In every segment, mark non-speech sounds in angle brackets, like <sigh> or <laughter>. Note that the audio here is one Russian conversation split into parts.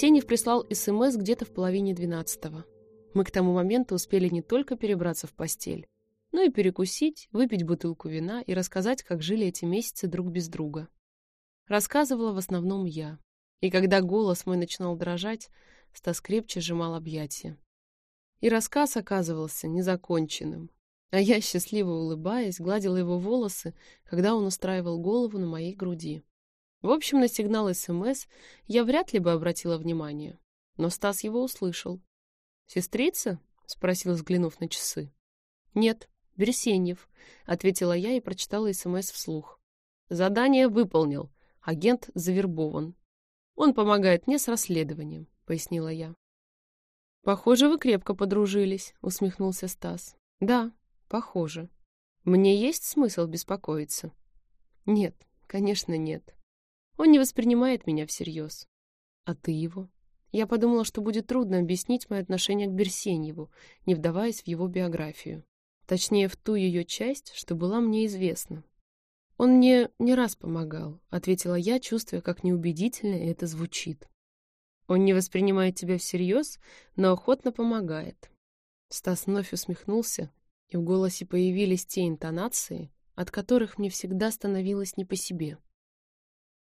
Берсенев прислал СМС где-то в половине двенадцатого. Мы к тому моменту успели не только перебраться в постель, но и перекусить, выпить бутылку вина и рассказать, как жили эти месяцы друг без друга. Рассказывала в основном я. И когда голос мой начинал дрожать, Стас крепче сжимал объятия. И рассказ оказывался незаконченным. А я, счастливо улыбаясь, гладила его волосы, когда он устраивал голову на моей груди. В общем, на сигнал СМС я вряд ли бы обратила внимание. Но Стас его услышал. «Сестрица?» — спросил, взглянув на часы. «Нет, Берсеньев», — ответила я и прочитала СМС вслух. «Задание выполнил. Агент завербован. Он помогает мне с расследованием», — пояснила я. «Похоже, вы крепко подружились», — усмехнулся Стас. «Да, похоже. Мне есть смысл беспокоиться?» «Нет, конечно, нет. Он не воспринимает меня всерьез. А ты его?» Я подумала, что будет трудно объяснить мое отношение к Берсеньеву, не вдаваясь в его биографию. Точнее, в ту ее часть, что была мне известна. «Он мне не раз помогал», — ответила я, чувствуя, как неубедительно это звучит. Он не воспринимает тебя всерьез, но охотно помогает. Стас вновь усмехнулся, и в голосе появились те интонации, от которых мне всегда становилось не по себе.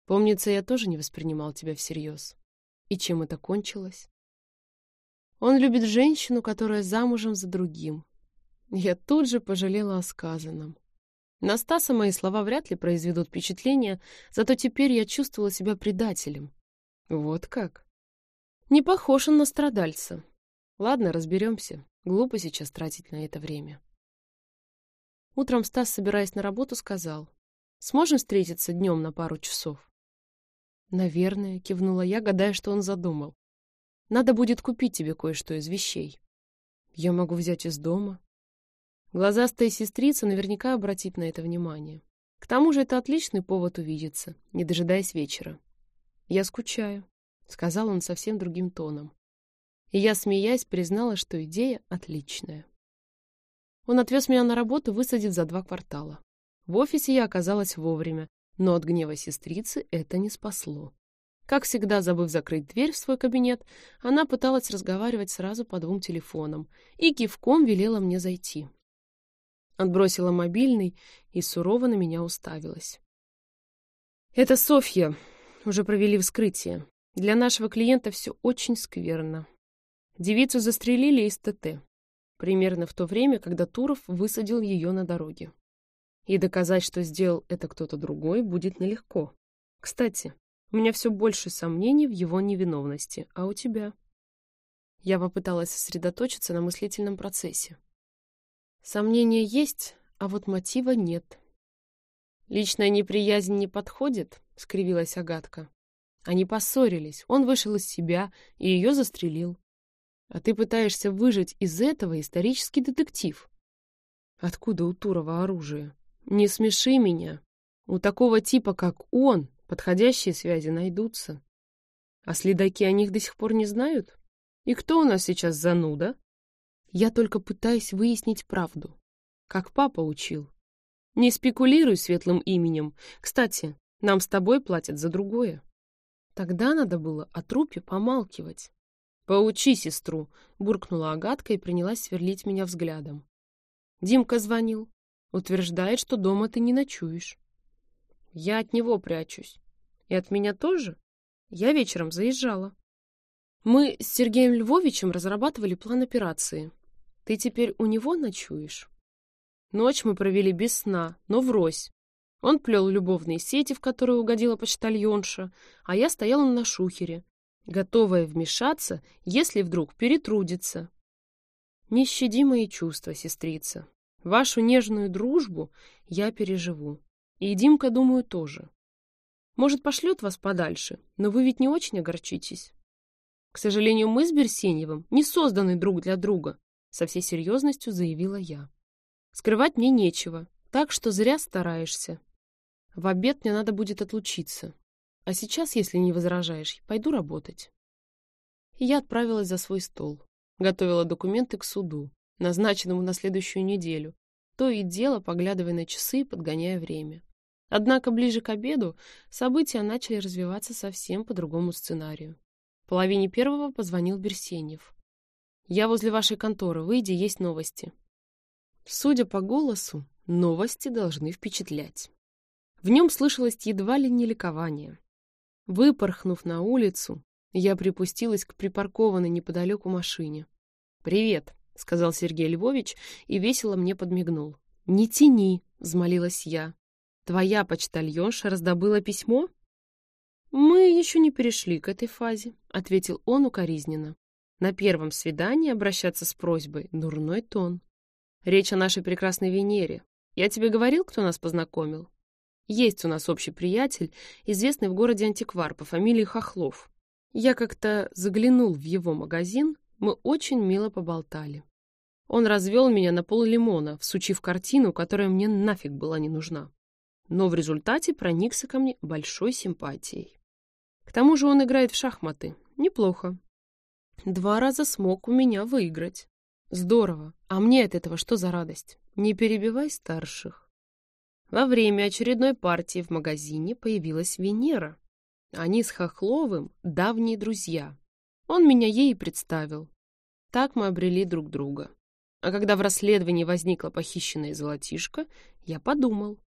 Помнится, я тоже не воспринимал тебя всерьез. И чем это кончилось? Он любит женщину, которая замужем за другим. Я тут же пожалела о сказанном. На Стаса мои слова вряд ли произведут впечатление, зато теперь я чувствовала себя предателем. Вот как? Не похож он на страдальца. Ладно, разберемся. Глупо сейчас тратить на это время. Утром Стас, собираясь на работу, сказал. «Сможем встретиться днем на пару часов?» «Наверное», — кивнула я, гадая, что он задумал. «Надо будет купить тебе кое-что из вещей. Я могу взять из дома». Глазастая сестрица наверняка обратит на это внимание. К тому же это отличный повод увидеться, не дожидаясь вечера. Я скучаю. — сказал он совсем другим тоном. И я, смеясь, признала, что идея отличная. Он отвез меня на работу, высадив за два квартала. В офисе я оказалась вовремя, но от гнева сестрицы это не спасло. Как всегда, забыв закрыть дверь в свой кабинет, она пыталась разговаривать сразу по двум телефонам и кивком велела мне зайти. Отбросила мобильный и сурово на меня уставилась. «Это Софья. Уже провели вскрытие. Для нашего клиента все очень скверно. Девицу застрелили из ТТ. Примерно в то время, когда Туров высадил ее на дороге. И доказать, что сделал это кто-то другой, будет нелегко. Кстати, у меня все больше сомнений в его невиновности, а у тебя? Я попыталась сосредоточиться на мыслительном процессе. Сомнения есть, а вот мотива нет. «Личная неприязнь не подходит?» — скривилась Агатка. Они поссорились, он вышел из себя и ее застрелил. А ты пытаешься выжать из этого исторический детектив. Откуда у Турова оружие? Не смеши меня. У такого типа, как он, подходящие связи найдутся. А следаки о них до сих пор не знают? И кто у нас сейчас зануда? Я только пытаюсь выяснить правду. Как папа учил. Не спекулируй светлым именем. Кстати, нам с тобой платят за другое. Тогда надо было о трупе помалкивать. «Поучи сестру!» — буркнула Агатка и принялась сверлить меня взглядом. Димка звонил. Утверждает, что дома ты не ночуешь. Я от него прячусь. И от меня тоже? Я вечером заезжала. Мы с Сергеем Львовичем разрабатывали план операции. Ты теперь у него ночуешь? Ночь мы провели без сна, но врозь. Он плел любовные сети, в которые угодила почтальонша, а я стояла на шухере, готовая вмешаться, если вдруг перетрудится. Не щади мои чувства, сестрица. Вашу нежную дружбу я переживу. И Димка, думаю, тоже. Может, пошлет вас подальше, но вы ведь не очень огорчитесь. К сожалению, мы с Берсеньевым не созданы друг для друга, со всей серьезностью заявила я. Скрывать мне нечего, так что зря стараешься. В обед мне надо будет отлучиться. А сейчас, если не возражаешь, пойду работать. Я отправилась за свой стол. Готовила документы к суду, назначенному на следующую неделю. То и дело, поглядывая на часы и подгоняя время. Однако ближе к обеду события начали развиваться совсем по другому сценарию. В половине первого позвонил Берсеньев. «Я возле вашей конторы. Выйди, есть новости». Судя по голосу, новости должны впечатлять. В нем слышалось едва ли не ликование. Выпорхнув на улицу, я припустилась к припаркованной неподалеку машине. «Привет», — сказал Сергей Львович и весело мне подмигнул. «Не тяни», — взмолилась я. «Твоя почтальонша раздобыла письмо?» «Мы еще не перешли к этой фазе», — ответил он укоризненно. «На первом свидании обращаться с просьбой — дурной тон. Речь о нашей прекрасной Венере. Я тебе говорил, кто нас познакомил? Есть у нас общий приятель, известный в городе антиквар по фамилии Хохлов. Я как-то заглянул в его магазин, мы очень мило поболтали. Он развел меня на пол лимона, всучив картину, которая мне нафиг была не нужна. Но в результате проникся ко мне большой симпатией. К тому же он играет в шахматы. Неплохо. Два раза смог у меня выиграть. Здорово. А мне от этого что за радость? Не перебивай старших. Во время очередной партии в магазине появилась Венера. Они с Хохловым давние друзья. Он меня ей представил. Так мы обрели друг друга. А когда в расследовании возникла похищенная золотишко, я подумал,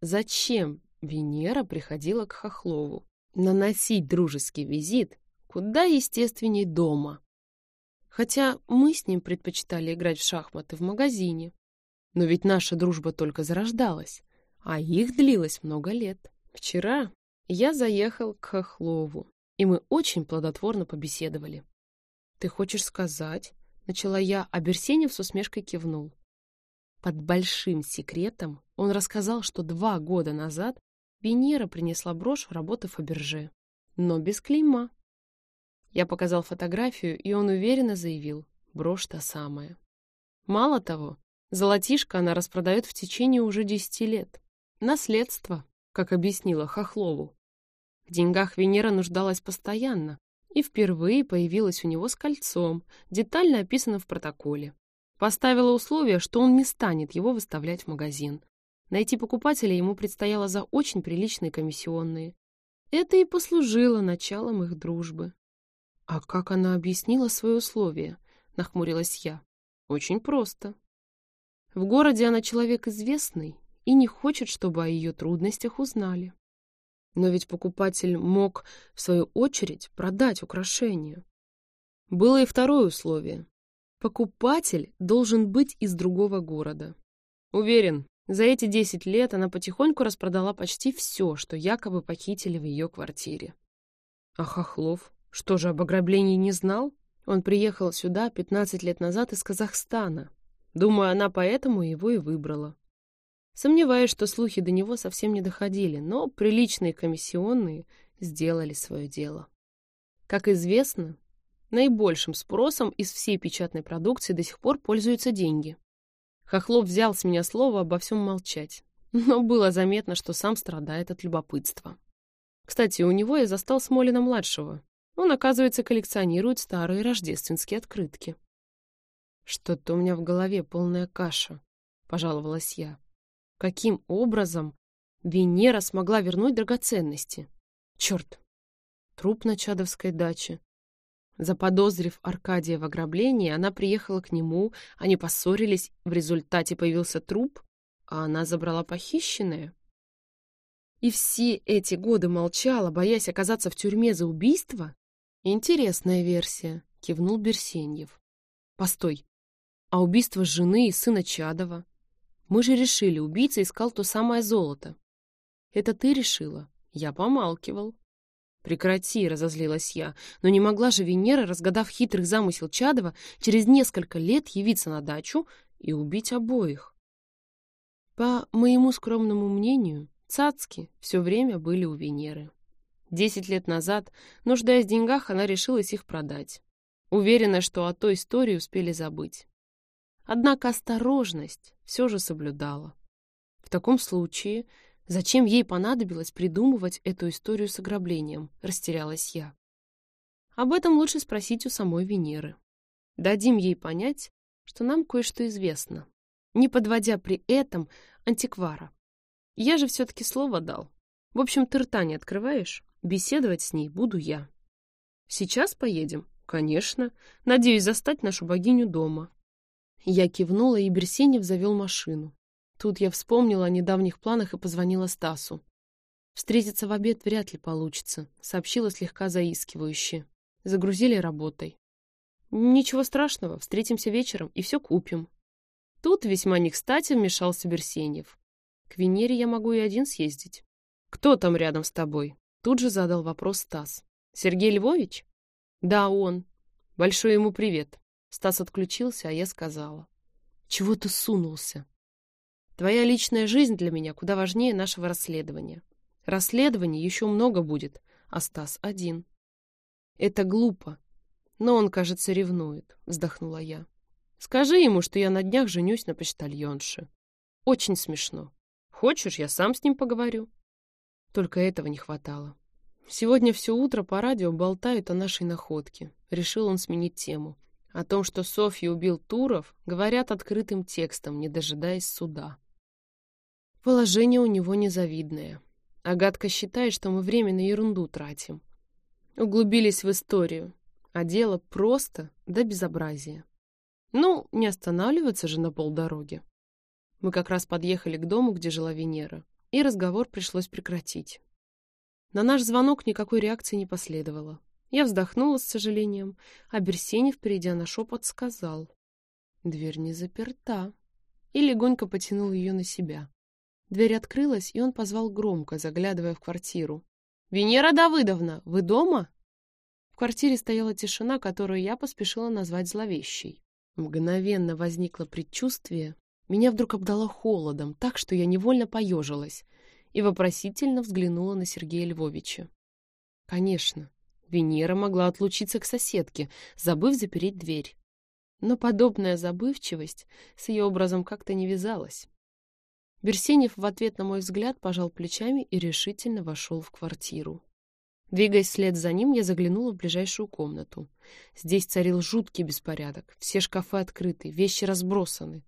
зачем Венера приходила к Хохлову? Наносить дружеский визит куда естественней дома. Хотя мы с ним предпочитали играть в шахматы в магазине. Но ведь наша дружба только зарождалась, а их длилось много лет. Вчера я заехал к Хохлову, и мы очень плодотворно побеседовали. «Ты хочешь сказать?» — начала я, а Берсенев с усмешкой кивнул. Под большим секретом он рассказал, что два года назад Венера принесла брошь в работу Фаберже, но без клейма. Я показал фотографию, и он уверенно заявил, брошь та самая. Мало того, золотишко она распродает в течение уже десяти лет. Наследство, как объяснила Хохлову. В деньгах Венера нуждалась постоянно, и впервые появилась у него с кольцом, детально описано в протоколе. Поставила условие, что он не станет его выставлять в магазин. Найти покупателя ему предстояло за очень приличные комиссионные. Это и послужило началом их дружбы. «А как она объяснила свои условия?» — нахмурилась я. «Очень просто. В городе она человек известный и не хочет, чтобы о ее трудностях узнали. Но ведь покупатель мог, в свою очередь, продать украшение. Было и второе условие. Покупатель должен быть из другого города. Уверен, за эти десять лет она потихоньку распродала почти все, что якобы похитили в ее квартире. А Хохлов? Что же, об ограблении не знал? Он приехал сюда 15 лет назад из Казахстана. Думаю, она поэтому его и выбрала. Сомневаюсь, что слухи до него совсем не доходили, но приличные комиссионные сделали свое дело. Как известно, наибольшим спросом из всей печатной продукции до сих пор пользуются деньги. Хохлов взял с меня слово обо всем молчать, <laughs> но было заметно, что сам страдает от любопытства. Кстати, у него я застал Смолина-младшего, он, оказывается, коллекционирует старые рождественские открытки. «Что-то у меня в голове полная каша», — пожаловалась я. «Каким образом Венера смогла вернуть драгоценности? Черт! Труп на Чадовской даче. Заподозрив Аркадия в ограблении, она приехала к нему, они поссорились, в результате появился труп, а она забрала похищенное. И все эти годы молчала, боясь оказаться в тюрьме за убийство? «Интересная версия», — кивнул Берсеньев. «Постой, а убийство жены и сына Чадова? Мы же решили, убийца искал то самое золото». «Это ты решила?» Я помалкивал. «Прекрати», — разозлилась я, но не могла же Венера, разгадав хитрый замысел Чадова, через несколько лет явиться на дачу и убить обоих. По моему скромному мнению, цацки все время были у Венеры. Десять лет назад, нуждаясь в деньгах, она решилась их продать. Уверена, что о той истории успели забыть. Однако осторожность все же соблюдала. В таком случае, зачем ей понадобилось придумывать эту историю с ограблением, растерялась я. Об этом лучше спросить у самой Венеры. Дадим ей понять, что нам кое-что известно, не подводя при этом антиквара. Я же все-таки слово дал. В общем, ты рта не открываешь? Беседовать с ней буду я. Сейчас поедем? Конечно. Надеюсь застать нашу богиню дома. Я кивнула, и Берсенев завел машину. Тут я вспомнила о недавних планах и позвонила Стасу. «Встретиться в обед вряд ли получится», — сообщила слегка заискивающе. Загрузили работой. «Ничего страшного, встретимся вечером и все купим». Тут весьма не кстати вмешался Берсенев. «К Венере я могу и один съездить». «Кто там рядом с тобой?» Тут же задал вопрос Стас. «Сергей Львович?» «Да, он. Большой ему привет». Стас отключился, а я сказала. «Чего ты сунулся?» «Твоя личная жизнь для меня куда важнее нашего расследования. Расследований еще много будет, а Стас один». «Это глупо. Но он, кажется, ревнует», — вздохнула я. «Скажи ему, что я на днях женюсь на почтальонше. Очень смешно. Хочешь, я сам с ним поговорю?» Только этого не хватало. Сегодня все утро по радио болтают о нашей находке. Решил он сменить тему. О том, что Софью убил Туров, говорят открытым текстом, не дожидаясь суда. Положение у него незавидное. Агатка считает, что мы время на ерунду тратим. Углубились в историю, а дело просто до безобразия. Ну, не останавливаться же на полдороги. Мы как раз подъехали к дому, где жила Венера, и разговор пришлось прекратить. На наш звонок никакой реакции не последовало. Я вздохнула с сожалением, а Берсенев, перейдя на шепот, сказал. Дверь не заперта. И легонько потянул ее на себя. Дверь открылась, и он позвал громко, заглядывая в квартиру. «Венера Давыдовна, вы дома?» В квартире стояла тишина, которую я поспешила назвать зловещей. Мгновенно возникло предчувствие. Меня вдруг обдало холодом, так что я невольно поежилась и вопросительно взглянула на Сергея Львовича. Конечно, Венера могла отлучиться к соседке, забыв запереть дверь. Но подобная забывчивость с ее образом как-то не вязалась. Берсенев в ответ на мой взгляд пожал плечами и решительно вошел в квартиру. Двигаясь вслед за ним, я заглянула в ближайшую комнату. Здесь царил жуткий беспорядок. Все шкафы открыты, вещи разбросаны.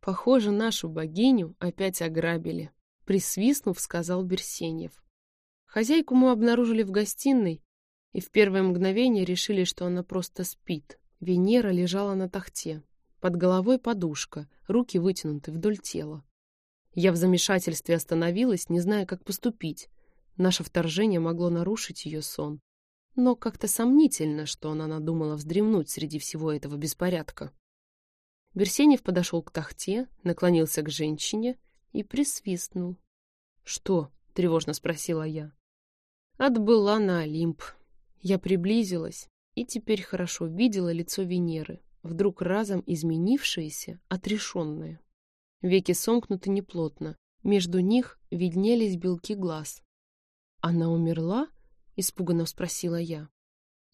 Похоже, нашу богиню опять ограбили. Присвистнув, сказал Берсеньев. Хозяйку мы обнаружили в гостиной, и в первое мгновение решили, что она просто спит. Венера лежала на тахте. Под головой подушка, руки вытянуты вдоль тела. Я в замешательстве остановилась, не зная, как поступить. Наше вторжение могло нарушить ее сон. Но как-то сомнительно, что она надумала вздремнуть среди всего этого беспорядка. Берсенев подошел к тахте, наклонился к женщине и присвистнул. «Что?» — тревожно спросила я. Отбыла на Олимп. Я приблизилась и теперь хорошо видела лицо Венеры, вдруг разом изменившееся, отрешенное. Веки сомкнуты неплотно, между них виднелись белки глаз. «Она умерла?» — испуганно спросила я.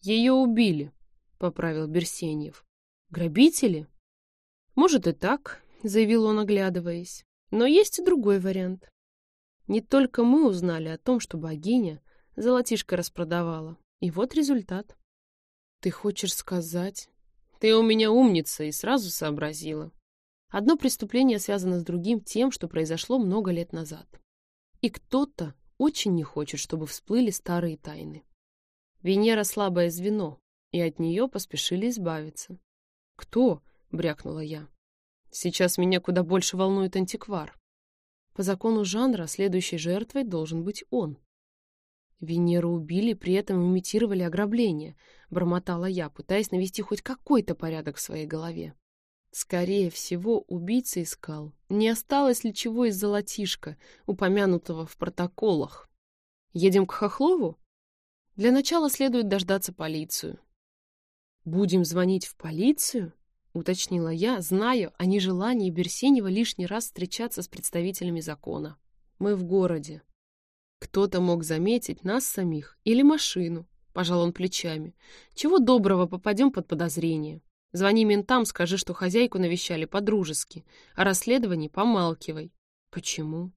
«Ее убили», — поправил Берсеньев. «Грабители?» «Может и так», — заявил он, оглядываясь. Но есть и другой вариант. Не только мы узнали о том, что богиня золотишко распродавала. И вот результат. Ты хочешь сказать? Ты у меня умница и сразу сообразила. Одно преступление связано с другим тем, что произошло много лет назад. И кто-то очень не хочет, чтобы всплыли старые тайны. Венера — слабое звено, и от нее поспешили избавиться. «Кто?» — брякнула я. Сейчас меня куда больше волнует антиквар. По закону жанра следующей жертвой должен быть он. Венеру убили, при этом имитировали ограбление, бормотала я, пытаясь навести хоть какой-то порядок в своей голове. Скорее всего, убийца искал, не осталось ли чего из золотишка, упомянутого в протоколах. Едем к Хохлову? Для начала следует дождаться полицию. Будем звонить в полицию? — уточнила я, зная о нежелании Берсенева лишний раз встречаться с представителями закона. «Мы в городе. Кто-то мог заметить нас самих или машину», — пожал он плечами. «Чего доброго попадем под подозрение. Звони ментам, скажи, что хозяйку навещали по-дружески, а расследовании помалкивай». «Почему?»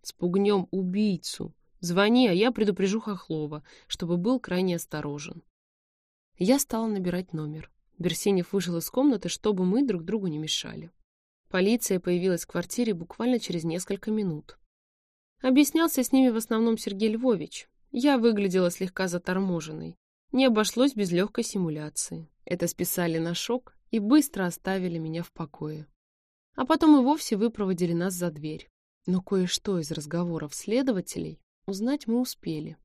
«Спугнем убийцу. Звони, а я предупрежу Хохлова, чтобы был крайне осторожен». Я стала набирать номер. Берсенев вышел из комнаты, чтобы мы друг другу не мешали. Полиция появилась в квартире буквально через несколько минут. Объяснялся с ними в основном Сергей Львович. Я выглядела слегка заторможенной. Не обошлось без легкой симуляции. Это списали на шок и быстро оставили меня в покое. А потом и вовсе выпроводили нас за дверь. Но кое-что из разговоров следователей узнать мы успели.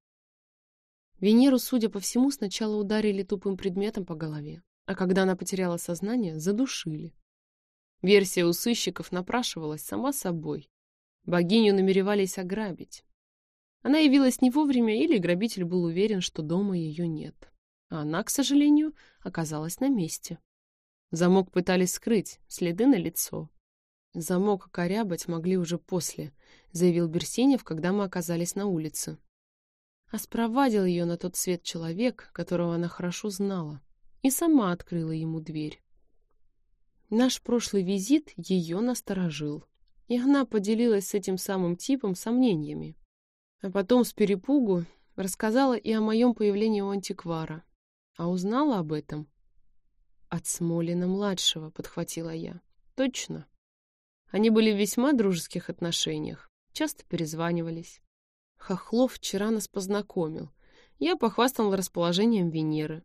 Венеру, судя по всему, сначала ударили тупым предметом по голове, а когда она потеряла сознание, задушили. Версия у сыщиков напрашивалась сама собой. Богиню намеревались ограбить. Она явилась не вовремя, или грабитель был уверен, что дома ее нет. А она, к сожалению, оказалась на месте. Замок пытались скрыть, следы на лицо. Замок корябать могли уже после, заявил Берсенев, когда мы оказались на улице. А спровадил ее на тот свет человек, которого она хорошо знала, и сама открыла ему дверь. Наш прошлый визит ее насторожил, и она поделилась с этим самым типом сомнениями. А потом с перепугу рассказала и о моем появлении у антиквара. А узнала об этом от Смолина-младшего, подхватила я. Точно. Они были в весьма дружеских отношениях, часто перезванивались. Хохлов вчера нас познакомил. Я похвастал расположением Венеры.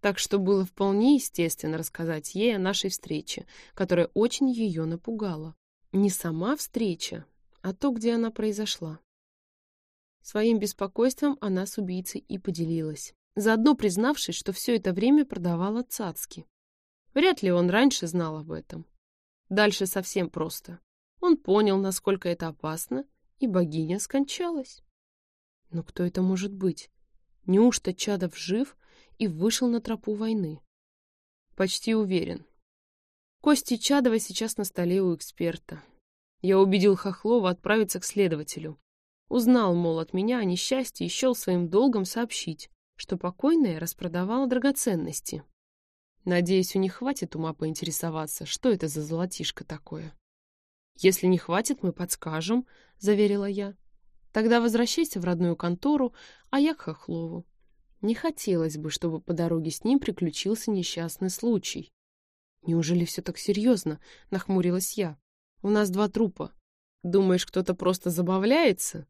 Так что было вполне естественно рассказать ей о нашей встрече, которая очень ее напугала. Не сама встреча, а то, где она произошла. Своим беспокойством она с убийцей и поделилась, заодно признавшись, что все это время продавала цацки. Вряд ли он раньше знал об этом. Дальше совсем просто. Он понял, насколько это опасно, и богиня скончалась. Но кто это может быть? Неужто Чадов жив и вышел на тропу войны. Почти уверен. Кости Чадова сейчас на столе у эксперта. Я убедил Хохлова отправиться к следователю. Узнал, мол, от меня о несчастье и счел своим долгом сообщить, что покойная распродавала драгоценности. Надеюсь, у них хватит ума поинтересоваться, что это за золотишко такое. «Если не хватит, мы подскажем», — заверила я. «Тогда возвращайся в родную контору, а я к Хохлову. Не хотелось бы, чтобы по дороге с ним приключился несчастный случай. «Неужели все так серьезно?» — нахмурилась я. «У нас два трупа. Думаешь, кто-то просто забавляется?»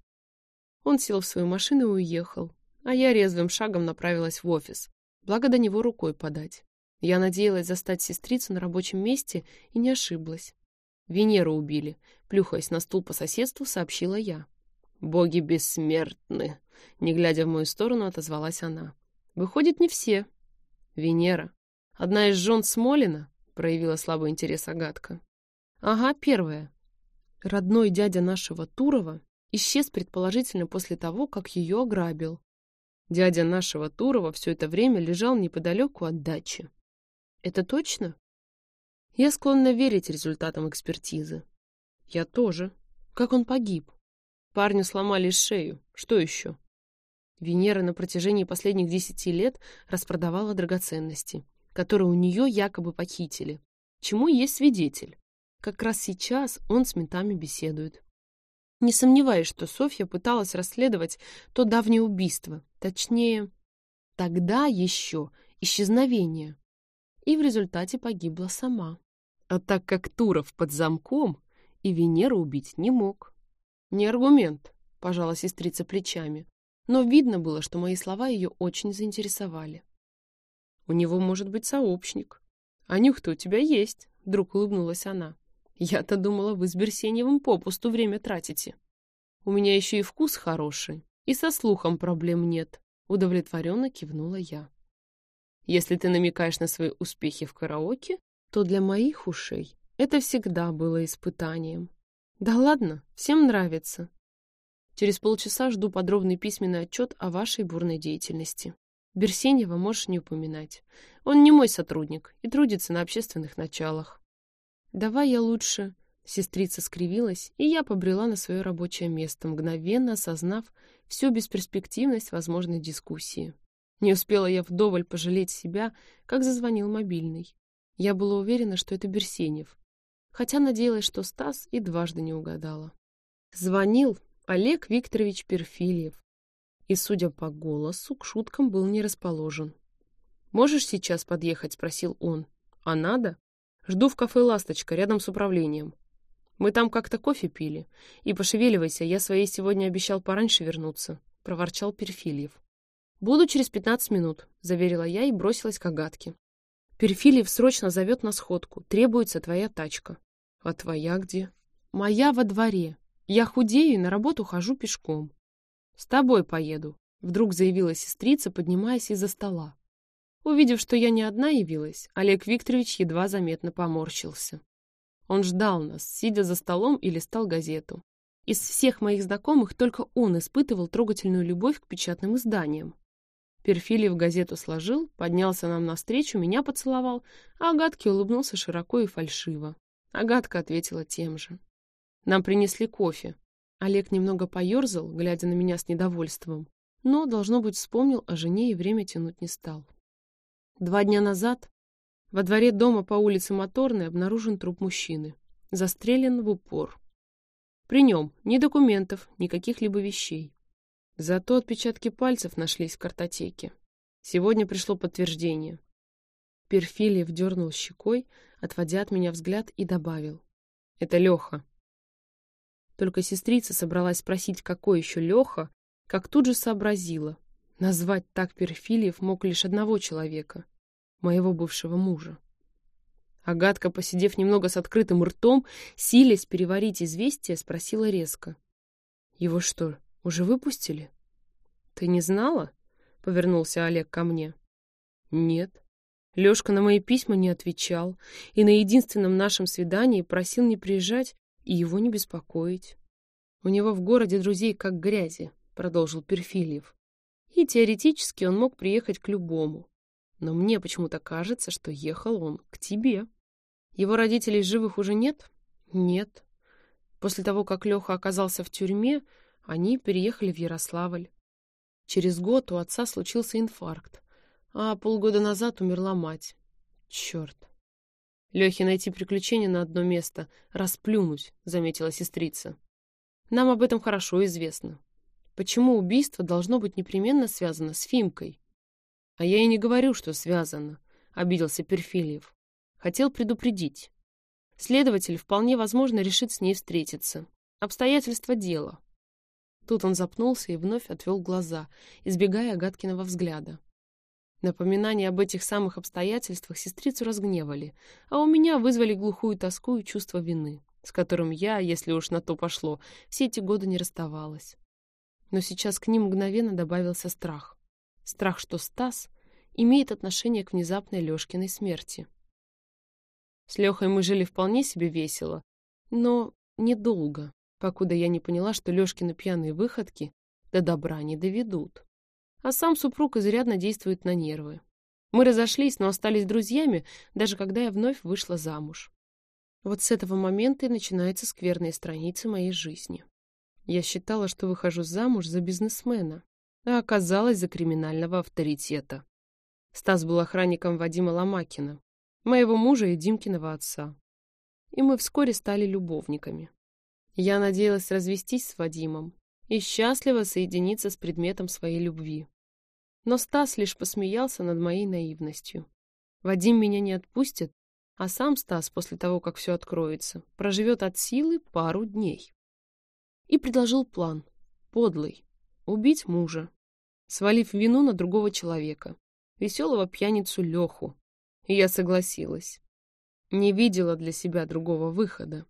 Он сел в свою машину и уехал, а я резвым шагом направилась в офис, благо до него рукой подать. Я надеялась застать сестрицу на рабочем месте и не ошиблась. Венеру убили, плюхаясь на стул по соседству, сообщила я. «Боги бессмертны!» Не глядя в мою сторону, отозвалась она. «Выходит, не все. Венера. Одна из жен Смолина?» Проявила слабый интерес Агатка. «Ага, первая. Родной дядя нашего Турова исчез предположительно после того, как ее ограбил. Дядя нашего Турова все это время лежал неподалеку от дачи. Это точно? Я склонна верить результатам экспертизы. Я тоже. Как он погиб? Парню сломали шею. Что еще? Венера на протяжении последних десяти лет распродавала драгоценности, которые у нее якобы похитили. Чему есть свидетель. Как раз сейчас он с ментами беседует. Не сомневаюсь, что Софья пыталась расследовать то давнее убийство, точнее, тогда еще исчезновение, и в результате погибла сама. А так как Туров под замком, и Венеру убить не мог. Не аргумент, пожала сестрица плечами, но видно было, что мои слова ее очень заинтересовали. У него может быть сообщник. А нюх-то у тебя есть, вдруг улыбнулась она. Я-то думала, вы с Берсеневым попусту время тратите. У меня еще и вкус хороший, и со слухом проблем нет, удовлетворенно кивнула я. Если ты намекаешь на свои успехи в караоке, то для моих ушей это всегда было испытанием. Да ладно, всем нравится. Через полчаса жду подробный письменный отчет о вашей бурной деятельности. Берсенева можешь не упоминать. Он не мой сотрудник и трудится на общественных началах. Давай я лучше... Сестрица скривилась, и я побрела на свое рабочее место, мгновенно осознав всю бесперспективность возможной дискуссии. Не успела я вдоволь пожалеть себя, как зазвонил мобильный. Я была уверена, что это Берсенев, хотя надеялась, что Стас и дважды не угадала. Звонил Олег Викторович Перфильев, и, судя по голосу, к шуткам был не расположен. «Можешь сейчас подъехать?» — спросил он. «А надо?» «Жду в кафе «Ласточка» рядом с управлением. Мы там как-то кофе пили. И пошевеливайся, я своей сегодня обещал пораньше вернуться», — проворчал Перфильев. «Буду через пятнадцать минут», — заверила я и бросилась к Агатке. «Перфилиев срочно зовет на сходку. Требуется твоя тачка». «А твоя где?» «Моя во дворе. Я худею и на работу хожу пешком». «С тобой поеду», — вдруг заявила сестрица, поднимаясь из-за стола. Увидев, что я не одна явилась, Олег Викторович едва заметно поморщился. Он ждал нас, сидя за столом и листал газету. Из всех моих знакомых только он испытывал трогательную любовь к печатным изданиям. Перфилиев газету сложил, поднялся нам навстречу, меня поцеловал, а Агатке улыбнулся широко и фальшиво. Агатка ответила тем же. Нам принесли кофе. Олег немного поерзал, глядя на меня с недовольством, но, должно быть, вспомнил о жене и время тянуть не стал. Два дня назад во дворе дома по улице Моторной обнаружен труп мужчины. Застрелен в упор. При нем ни документов, ни каких-либо вещей. Зато отпечатки пальцев нашлись в картотеке. Сегодня пришло подтверждение. Перфилиев дернул щекой, отводя от меня взгляд, и добавил. «Это Леха». Только сестрица собралась спросить, какой еще Леха, как тут же сообразила. Назвать так Перфилиев мог лишь одного человека — моего бывшего мужа. Агатка, посидев немного с открытым ртом, силясь переварить известие, спросила резко. «Его что, уже выпустили?» «Ты не знала?» — повернулся Олег ко мне. «Нет». Лёшка на мои письма не отвечал и на единственном нашем свидании просил не приезжать и его не беспокоить. «У него в городе друзей как грязи», — продолжил Перфильев. «И теоретически он мог приехать к любому. Но мне почему-то кажется, что ехал он к тебе». Его родителей живых уже нет? Нет. После того, как Леха оказался в тюрьме, они переехали в Ярославль. Через год у отца случился инфаркт, а полгода назад умерла мать. Черт. Лехе найти приключения на одно место, расплюнуть, заметила сестрица. Нам об этом хорошо известно. Почему убийство должно быть непременно связано с Фимкой? А я и не говорю, что связано, обиделся Перфильев. Хотел предупредить. Следователь вполне возможно решит с ней встретиться. Обстоятельства дела. Тут он запнулся и вновь отвел глаза, избегая Агаткиного взгляда. Напоминания об этих самых обстоятельствах сестрицу разгневали, а у меня вызвали глухую тоску и чувство вины, с которым я, если уж на то пошло, все эти годы не расставалась. Но сейчас к ним мгновенно добавился страх. Страх, что Стас имеет отношение к внезапной Лёшкиной смерти. С Лехой мы жили вполне себе весело, но недолго, покуда я не поняла, что Лешкины пьяные выходки до добра не доведут. А сам супруг изрядно действует на нервы. Мы разошлись, но остались друзьями, даже когда я вновь вышла замуж. Вот с этого момента и начинается скверная страница моей жизни. Я считала, что выхожу замуж за бизнесмена, а оказалась за криминального авторитета. Стас был охранником Вадима Ломакина, моего мужа и Димкиного отца. И мы вскоре стали любовниками. Я надеялась развестись с Вадимом и счастливо соединиться с предметом своей любви. Но Стас лишь посмеялся над моей наивностью. Вадим меня не отпустит, а сам Стас, после того, как все откроется, проживет от силы пару дней. И предложил план, подлый, убить мужа, свалив вину на другого человека, веселого пьяницу Леху, и я согласилась. Не видела для себя другого выхода.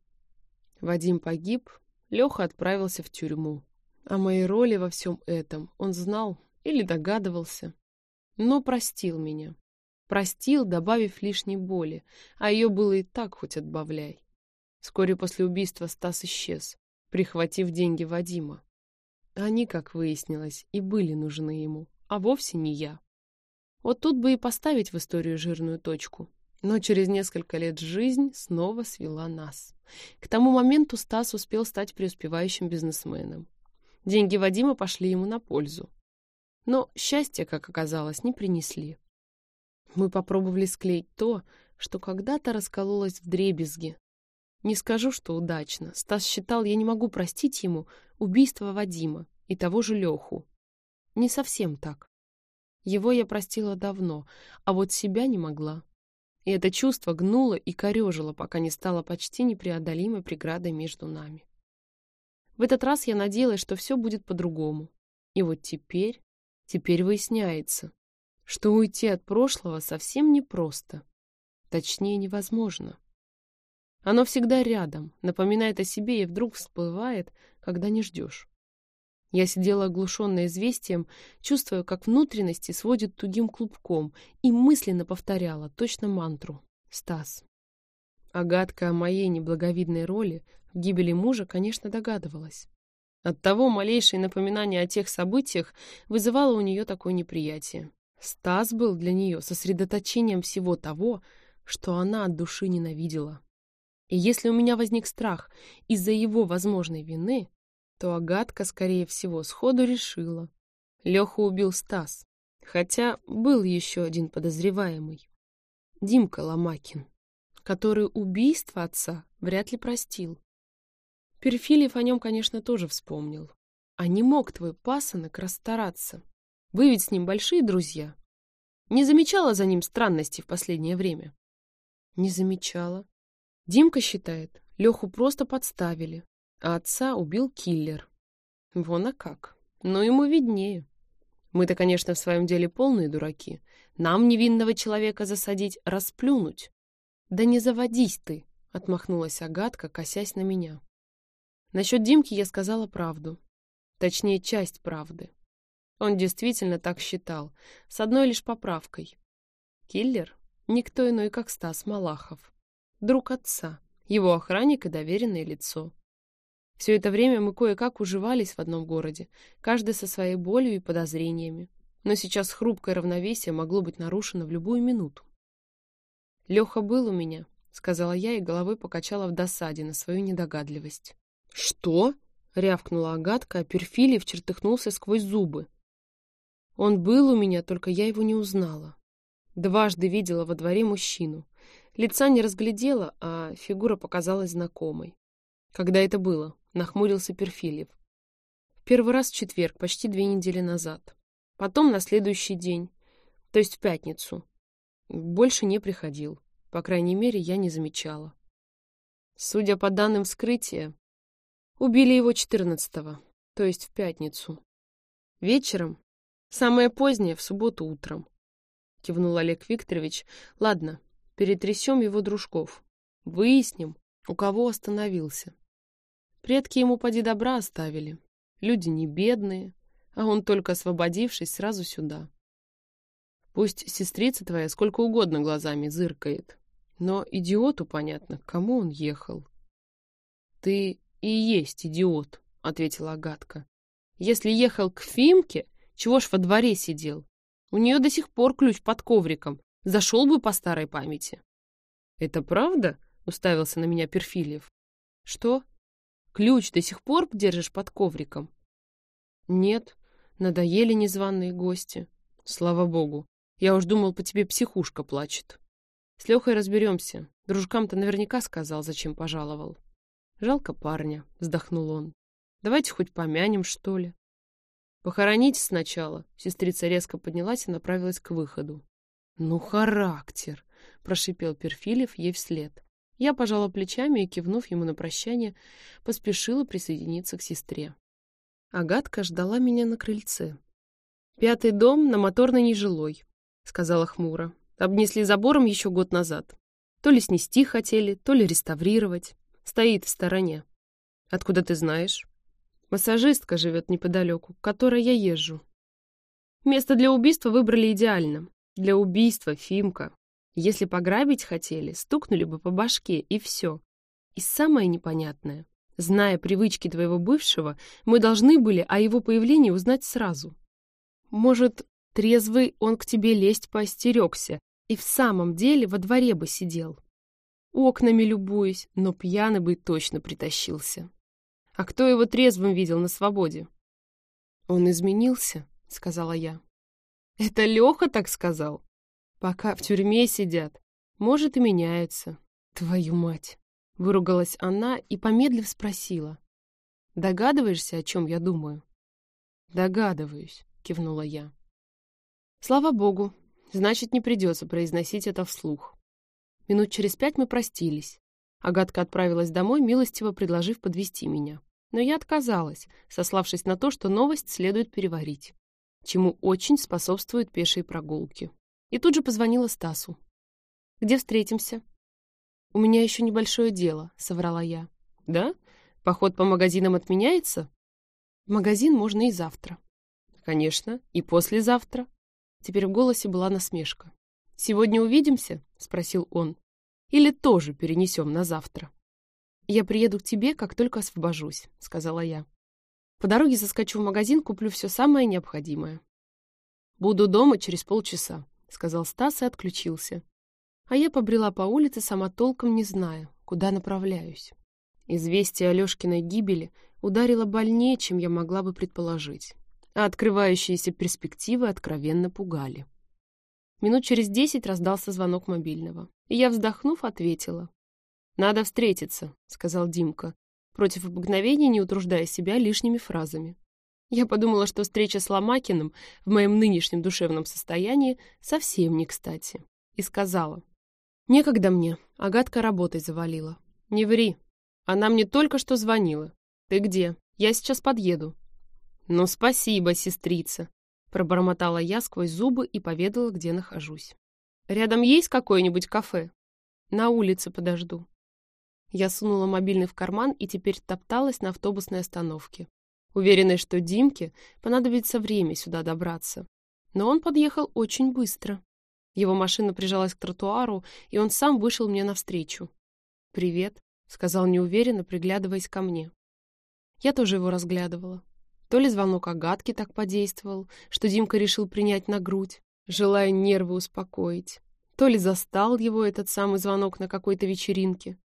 Вадим погиб, Леха отправился в тюрьму. О моей роли во всем этом он знал или догадывался, но простил меня. Простил, добавив лишней боли, а ее было и так хоть отбавляй. Вскоре после убийства Стас исчез, прихватив деньги Вадима. Они, как выяснилось, и были нужны ему, а вовсе не я. Вот тут бы и поставить в историю жирную точку. Но через несколько лет жизнь снова свела нас. К тому моменту Стас успел стать преуспевающим бизнесменом. Деньги Вадима пошли ему на пользу. Но счастья, как оказалось, не принесли. Мы попробовали склеить то, что когда-то раскололось в дребезги. Не скажу, что удачно. Стас считал, я не могу простить ему убийство Вадима и того же Леху. Не совсем так. Его я простила давно, а вот себя не могла. И это чувство гнуло и корежило, пока не стало почти непреодолимой преградой между нами. В этот раз я надеялась, что все будет по-другому. И вот теперь Теперь выясняется, что уйти от прошлого совсем непросто. Точнее, невозможно. Оно всегда рядом, напоминает о себе и вдруг всплывает, когда не ждешь. Я сидела оглушенная известием, чувствуя, как внутренности сводит тугим клубком, и мысленно повторяла точно мантру «Стас». Агатка о моей неблаговидной роли в гибели мужа, конечно, догадывалась. Оттого малейшее напоминание о тех событиях вызывало у нее такое неприятие. Стас был для нее сосредоточением всего того, что она от души ненавидела. И если у меня возник страх из-за его возможной вины, то Агатка, скорее всего, сходу решила. Леху убил Стас, хотя был еще один подозреваемый. Димка Ломакин, который убийство отца вряд ли простил. Перфилев о нем, конечно, тоже вспомнил. А не мог твой пасынок расстараться. Вы ведь с ним большие друзья. Не замечала за ним странностей в последнее время? Не замечала. Димка считает, Леху просто подставили, а отца убил киллер. Вон а как. Но ему виднее. Мы-то, конечно, в своем деле полные дураки. Нам невинного человека засадить, расплюнуть. Да не заводись ты, отмахнулась Агатка, косясь на меня. Насчет Димки я сказала правду. Точнее, часть правды. Он действительно так считал, с одной лишь поправкой. Киллер — никто иной, как Стас Малахов друг отца, его охранник и доверенное лицо. Все это время мы кое-как уживались в одном городе, каждый со своей болью и подозрениями. Но сейчас хрупкое равновесие могло быть нарушено в любую минуту. «Леха был у меня», — сказала я и головой покачала в досаде на свою недогадливость. «Что?» — рявкнула Агатка, а Перфилиев чертыхнулся сквозь зубы. «Он был у меня, только я его не узнала. Дважды видела во дворе мужчину. Лица не разглядела, а фигура показалась знакомой. Когда это было? Нахмурился Перфильев. Первый раз в четверг, почти две недели назад. Потом на следующий день, то есть в пятницу. Больше не приходил. По крайней мере, я не замечала. Судя по данным вскрытия, убили его 14-го, то есть в пятницу. Вечером, самое позднее, в субботу утром. Кивнул Олег Викторович. Ладно, Перетрясем его дружков. Выясним, у кого остановился. Предки ему поди добра оставили. Люди не бедные, а он только освободившись сразу сюда. Пусть сестрица твоя сколько угодно глазами зыркает, но идиоту понятно, к кому он ехал. Ты и есть идиот, ответила Агатка. Если ехал к Фимке, чего ж во дворе сидел? У нее до сих пор ключ под ковриком, Зашел бы по старой памяти. «Это правда?» — уставился на меня Перфильев. «Что? Ключ до сих пор держишь под ковриком?» «Нет, надоели незваные гости. Слава богу. Я уж думал, по тебе психушка плачет. С Лехой разберемся. Дружкам-то наверняка сказал, зачем пожаловал. Жалко парня, вздохнул он. Давайте хоть помянем, что ли. Похороните сначала. Сестрица резко поднялась и направилась к выходу. «Ну, характер!» — прошипел Перфилев ей вслед. Я пожала плечами и, кивнув ему на прощание, поспешила присоединиться к сестре. Агатка ждала меня на крыльце. «Пятый дом на моторной нежилой», — сказала хмуро. «Обнесли забором еще год назад. То ли снести хотели, то ли реставрировать. Стоит в стороне. Откуда ты знаешь?» «Массажистка живет неподалеку, к которой я езжу». Место для убийства выбрали идеально. Для убийства, Фимка. Если пограбить хотели, стукнули бы по башке, и все. И самое непонятное. Зная привычки твоего бывшего, мы должны были о его появлении узнать сразу. Может, трезвый он к тебе лезть поостерегся и в самом деле во дворе бы сидел. Окнами любуясь, но пьяный бы точно притащился. А кто его трезвым видел на свободе? Он изменился, сказала я. Это Леха так сказал? Пока в тюрьме сидят. Может, и меняются. Твою мать. Выругалась она и, помедлив, спросила. Догадываешься, о чем я думаю? Догадываюсь, кивнула я. Слава богу, значит, не придется произносить это вслух. Минут через пять мы простились. Агатка отправилась домой, милостиво предложив подвести меня. Но я отказалась, сославшись на то, что новость следует переварить. чему очень способствуют пешие прогулки. И тут же позвонила Стасу. «Где встретимся?» «У меня еще небольшое дело», — соврала я. «Да? Поход по магазинам отменяется?» «В магазин можно и завтра». «Конечно, и послезавтра». Теперь в голосе была насмешка. «Сегодня увидимся?» — спросил он. «Или тоже перенесем на завтра?» «Я приеду к тебе, как только освобожусь», — сказала я. «По дороге заскочу в магазин, куплю все самое необходимое». «Буду дома через полчаса», — сказал Стас и отключился. А я побрела по улице, сама толком не зная, куда направляюсь. Известие о гибели ударило больнее, чем я могла бы предположить, а открывающиеся перспективы откровенно пугали. Минут через десять раздался звонок мобильного, и я, вздохнув, ответила. «Надо встретиться», — сказал Димка, против обыкновения не утруждая себя лишними фразами. Я подумала, что встреча с Ломакиным в моем нынешнем душевном состоянии совсем не кстати, и сказала. «Некогда мне, Агатка работой завалила. Не ври, она мне только что звонила. Ты где? Я сейчас подъеду». «Ну, спасибо, сестрица», — пробормотала я сквозь зубы и поведала, где нахожусь. «Рядом есть какое-нибудь кафе?» «На улице подожду». Я сунула мобильный в карман и теперь топталась на автобусной остановке, уверенная, что Димке понадобится время сюда добраться. Но он подъехал очень быстро. Его машина прижалась к тротуару, и он сам вышел мне навстречу. «Привет», — сказал неуверенно, приглядываясь ко мне. Я тоже его разглядывала. То ли звонок Агатки так подействовал, что Димка решил принять на грудь, желая нервы успокоить, то ли застал его этот самый звонок на какой-то вечеринке,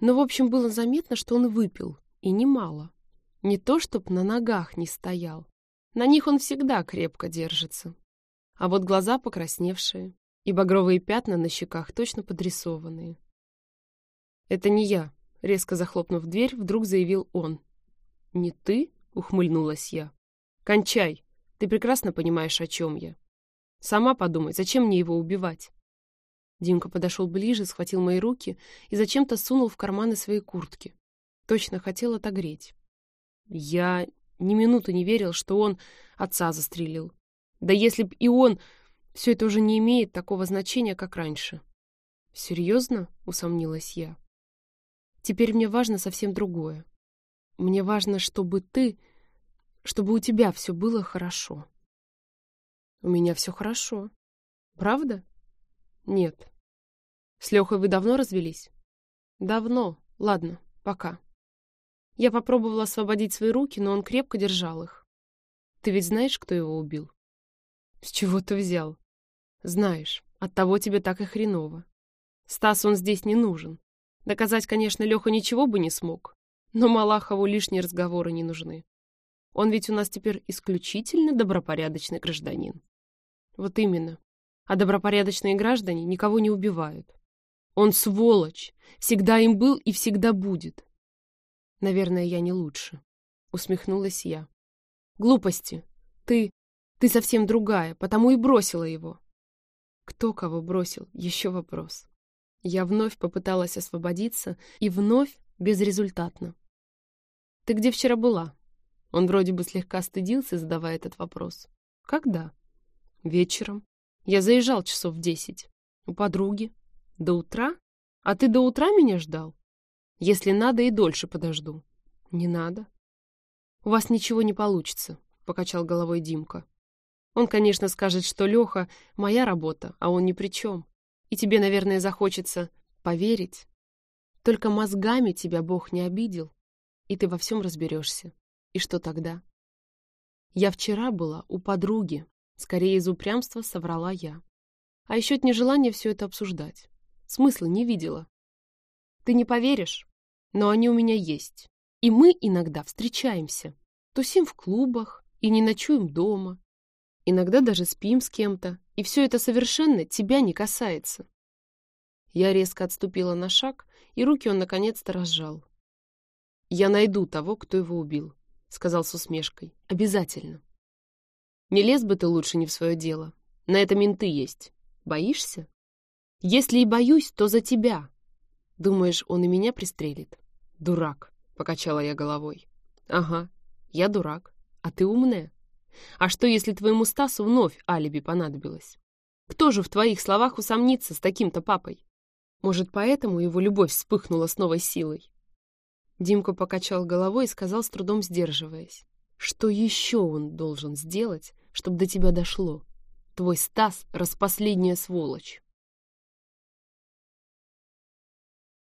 но, в общем, было заметно, что он выпил, и немало. Не то, чтоб на ногах не стоял. На них он всегда крепко держится. А вот глаза покрасневшие, и багровые пятна на щеках точно подрисованные. «Это не я», — резко захлопнув дверь, вдруг заявил он. «Не ты?» — ухмыльнулась я. «Кончай! Ты прекрасно понимаешь, о чем я. Сама подумай, зачем мне его убивать?» Димка подошел ближе, схватил мои руки и зачем-то сунул в карманы своей куртки. Точно хотел отогреть. Я ни минуты не верил, что он отца застрелил. Да если б и он, все это уже не имеет такого значения, как раньше. «Серьезно?» — усомнилась я. «Теперь мне важно совсем другое. Мне важно, чтобы ты, чтобы у тебя все было хорошо». «У меня все хорошо. Правда?» Нет. С Лехой вы давно развелись? Давно. Ладно, пока. Я попробовала освободить свои руки, но он крепко держал их. Ты ведь знаешь, кто его убил? С чего ты взял? Знаешь, от того тебе так и хреново. Стас он здесь не нужен. Доказать, конечно, Леха ничего бы не смог, но Малахову лишние разговоры не нужны. Он ведь у нас теперь исключительно добропорядочный гражданин. Вот именно а добропорядочные граждане никого не убивают. Он сволочь, всегда им был и всегда будет. Наверное, я не лучше, усмехнулась я. Глупости. Ты, ты совсем другая, потому и бросила его. Кто кого бросил? Еще вопрос. Я вновь попыталась освободиться, и вновь безрезультатно. Ты где вчера была? Он вроде бы слегка стыдился, задавая этот вопрос. Когда? Вечером. Я заезжал часов в десять. У подруги. До утра? А ты до утра меня ждал? Если надо, и дольше подожду. Не надо. У вас ничего не получится, покачал головой Димка. Он, конечно, скажет, что Леха — моя работа, а он ни при чем. И тебе, наверное, захочется поверить. Только мозгами тебя Бог не обидел, и ты во всем разберешься. И что тогда? Я вчера была у подруги, Скорее из упрямства соврала я. А еще от нежелания все это обсуждать. Смысла не видела. Ты не поверишь, но они у меня есть. И мы иногда встречаемся. Тусим в клубах и не ночуем дома. Иногда даже спим с кем-то. И все это совершенно тебя не касается. Я резко отступила на шаг, и руки он наконец-то разжал. «Я найду того, кто его убил», — сказал с усмешкой. «Обязательно». Не лез бы ты лучше не в свое дело. На это менты есть. Боишься? Если и боюсь, то за тебя. Думаешь, он и меня пристрелит? Дурак, покачала я головой. Ага, я дурак, а ты умная. А что, если твоему Стасу вновь алиби понадобилось? Кто же в твоих словах усомнится с таким-то папой? Может, поэтому его любовь вспыхнула с новой силой? Димка покачал головой и сказал, с трудом сдерживаясь. Что еще он должен сделать, чтобы до тебя дошло? Твой Стас — распоследняя сволочь.